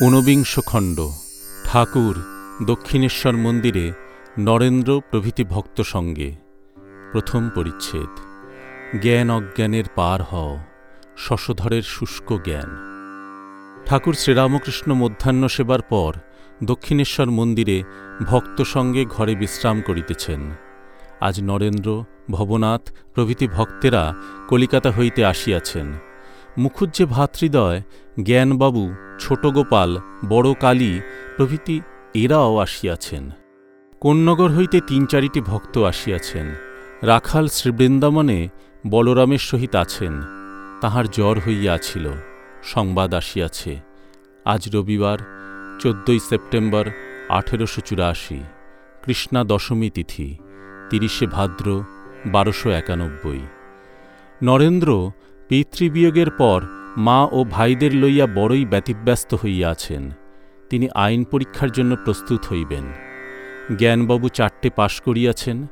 ঊনবিংশ খণ্ড। ঠাকুর দক্ষিণেশ্বর মন্দিরে নরেন্দ্র প্রভৃতি ভক্ত সঙ্গে। প্রথম পরিচ্ছেদ। জ্ঞান অজ্ঞানের পার হও, শশধরের শুষ্ক জ্ঞান। ঠাকুর শ্রীরামকৃষ্ণ মধ্যাহ্ন সেবার পর দক্ষিণেশ্বর মন্দিরে ভক্ত সঙ্গে ঘরে বিশ্রাম করিতেছেন। আজ নরেন্দ্র, ভবনাথ প্রভৃতি ভক্তেরা কলিকাতা হইতে আসিয়াছেন। মুখুজ্জে ভাতৃদয়, জ্ঞানবাবু ছোট গোপাল বড় কালী প্রভৃতি এরাও আসিয়াছেন। কোন্নগর হইতে তিন চারিটি ভক্ত আসিয়াছেন। রাখাল শ্রীবৃন্দাবনে বলরামের সহিত আছেন। তাহার জ্বর হইয়াছিল, সংবাদ আসিয়াছে। আজ রবিবার, চোদ্দই সেপ্টেম্বর, আঠেরোশো চুরাশি, কৃষ্ণা দশমী তিথি, তিরিশে ভাদ্র, বারোশো একানব্বই। নরেন্দ্র পিতৃবিয়োগের পর মা ও ভাইদের লইয়া বড়ই ব্যতিব্যস্ত হইয়াছেন। তিনি আইন পরীক্ষার জন্য প্রস্তুত হইবেন। জ্ঞানবাবু চারটে পাশ করিয়াছেন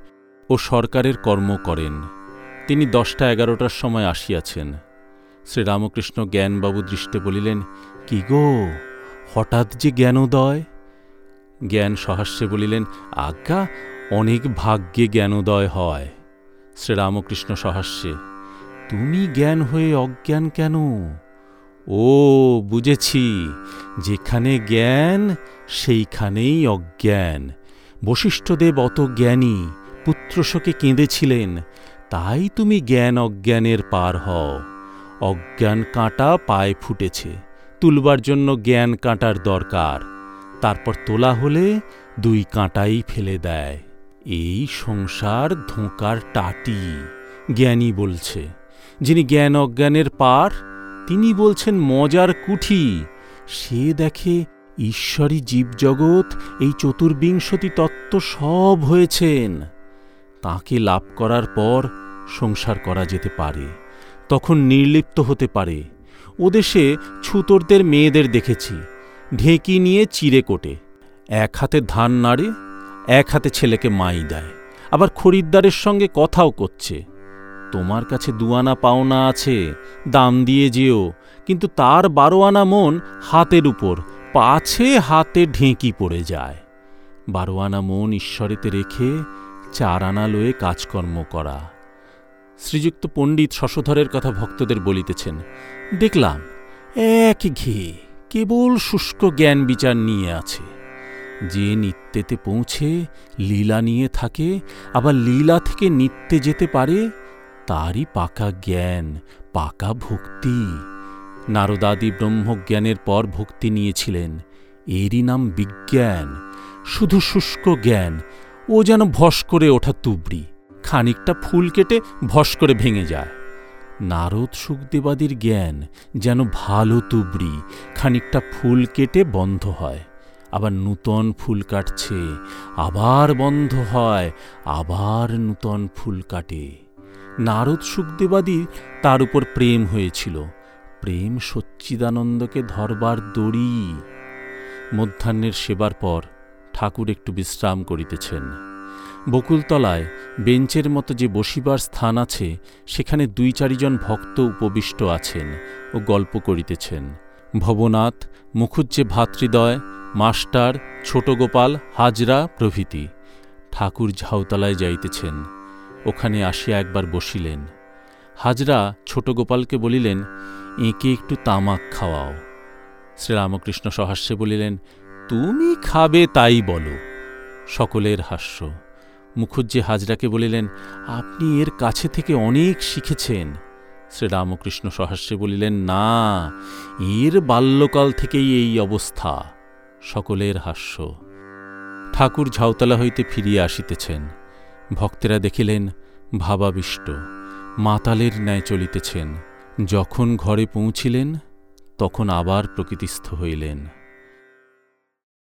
ও সরকারের কর্ম করেন। তিনি দশটা এগারোটার সময় আসিয়াছেন। শ্রীরামকৃষ্ণ জ্ঞানবাবু দৃষ্টে বলিলেন, কি গো, হঠাৎ যে জ্ঞানোদয়? জ্ঞান সহাস্যে বলিলেন, আজ্ঞা, অনেক ভাগ্যে জ্ঞানোদয় হয়। শ্রীরামকৃষ্ণ সহাস্যে তুমি জ্ঞান হয়ে অজ্ঞান কেন? ও, বুঝেছি। যেখানে জ্ঞান, সেইখানেই অজ্ঞান। বশিষ্ঠদেব অত জ্ঞানী, পুত্রশোকে কেঁদেছিলেন। তাই তুমি জ্ঞান অজ্ঞানের পার হও। অজ্ঞান কাঁটা পায়ে ফুটেছে। তুলবার জন্য জ্ঞান কাঁটার দরকার। তারপর তোলা হলে দুই কাঁটাই ফেলে দেয়। এই সংসার ধোঁকার টাটি, জ্ঞানী বলছে। যিনি জ্ঞান অজ্ঞানের পার, তিনি বলছেন, মজার কুঠি। সে দেখে ঈশ্বরী জীবজগৎ, এই চতুর্বিংশতি তত্ত্ব সব হয়েছেন। তাকে লাভ করার পর সংসার করা যেতে পারে, তখন নির্লিপ্ত হতে পারে। ওদেশে ছুতরদের মেয়েদের দেখেছি, ঢেঁকি নিয়ে চিরে কোটে। এক হাতে ধান নাড়ে, এক হাতে ছেলেকে মাই দেয়। আবার খরিদ্দারের সঙ্গে কথাও করছে। তোমার কাছে দুয়ানা পাওনা আছে, দাম দিয়ে যেও। কিন্তু তার বারো আনা মন হাতের উপর, পাছে হাতে ঢেঁকি পড়ে যায়। বারো আনা মন ঈশ্বরেতে রেখে চার আনা লয়ে কাজকর্ম করা। শ্রীযুক্ত পণ্ডিত শশধরের কথা ভক্তদের বলিতেছেন, দেখলাম, এক ঘে কেবল শুষ্ক জ্ঞান বিচার নিয়ে আছে। যে নিত্যেতে পৌঁছে, লীলা নিয়ে থাকে, আবার লীলা থেকে নিত্যে যেতে পারে তারই পাকা জ্ঞান, পাকা ভক্তি। নারদাদি ব্রহ্মজ্ঞানের পর ভক্তি নিয়েছিলেন। এরই নাম বিজ্ঞান, শুধু শুষ্ক জ্ঞান। ও যেন ভস করে ওঠা তুবড়ি, খানিকটা ফুল কেটে ভস করে ভেঙে যায়। নারদ সুখদেবাদির জ্ঞান যেন ভালো তুবড়ি, খানিকটা ফুল কেটে বন্ধ হয়। আবার নূতন ফুল কাটছে, আবার বন্ধ হয়, আবার নূতন ফুল কাটে। নারদ সুখদেবাদি তার উপর প্রেম হয়েছিল। প্রেম সচ্চিদানন্দকে ধরবার দড়ি। মধ্যাহ্নের সেবার পর ঠাকুর একটু বিশ্রাম করিতেছেন। বকুলতলায় বেঞ্চের মতো যে বসিবার স্থান আছে, সেখানে দুই চারিজন ভক্ত উপবিষ্ট আছেন ও গল্প করিতেছেন। ভবনাথ মুখুজ্জে ভাতৃদয় মাস্টার ছোট গোপাল হাজরা প্রভৃতি। ঠাকুর ঝাউতলায় যাইতেছেন। ওখানে আসিয়া একবার বসিলেন। হাজরা ছোট গোপালকে বলিলেন, এঁকে একটু তামাক খাওয়াও। শ্রীরামকৃষ্ণ সহাস্যে বলিলেন, তুমি খাবে তাই বলো। সকলের হাস্য। মুখুজ্জে হাজরাকে বলিলেন, আপনি এর কাছে থেকে অনেক শিখেছেন। শ্রীরামকৃষ্ণ সহাস্যে বলিলেন, না, এর বাল্যকাল থেকেই এই অবস্থা। সকলের হাস্য। ঠাকুর ঝাউতলা হইতে ফিরিয়া আসিতেছেন। ভক্তেরা দেখিলেন ভাবাবিষ্ট। মাতালের ন্যায় চলিতেছেন। যখন ঘরে পৌঁছিলেন তখন আবার প্রকৃতিস্থ হইলেন।